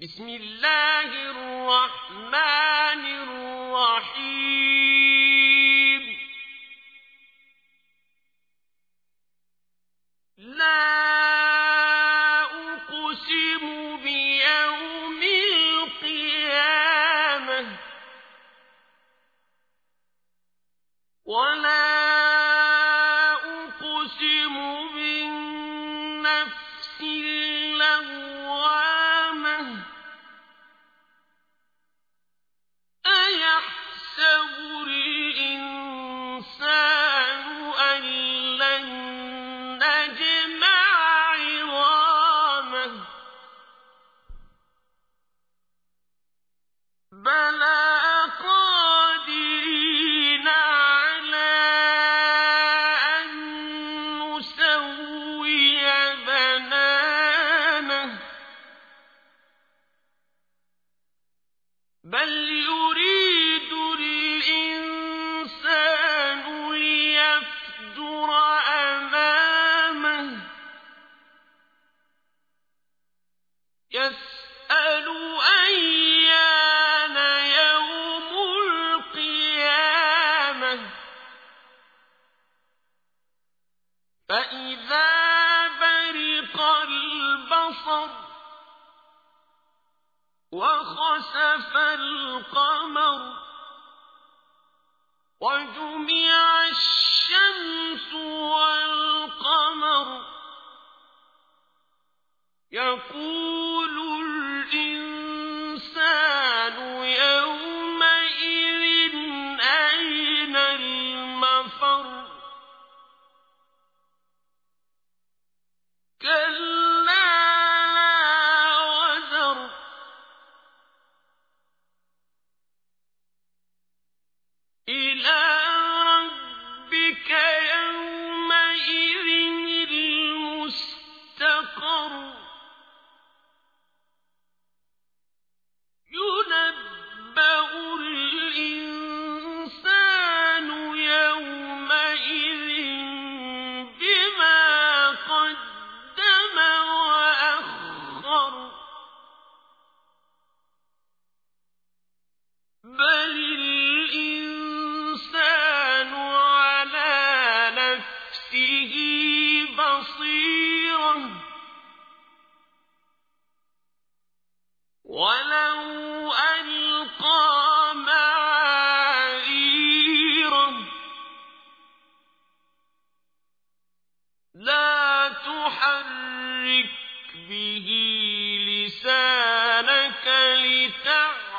بسم الله الرحمن الرحيم. لا أقسم بالله فإذا برق البصر وخسف القمر وجمع الشمس والقمر يقول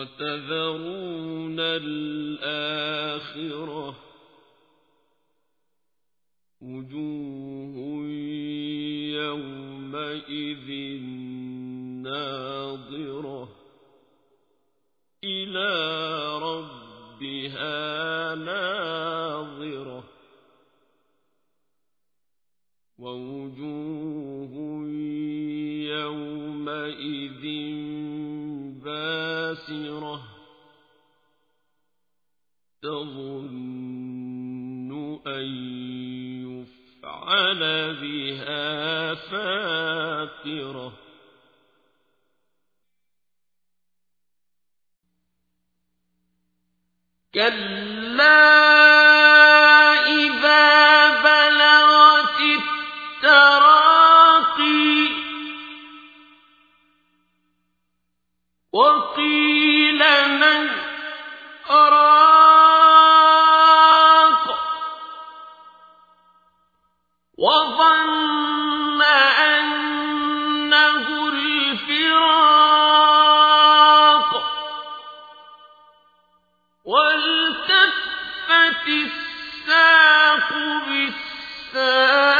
وتذرون الآخرة وجوه يومئذ تظن أن يفعل بها فاقرة. كلا الساق بالساق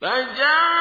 فجعل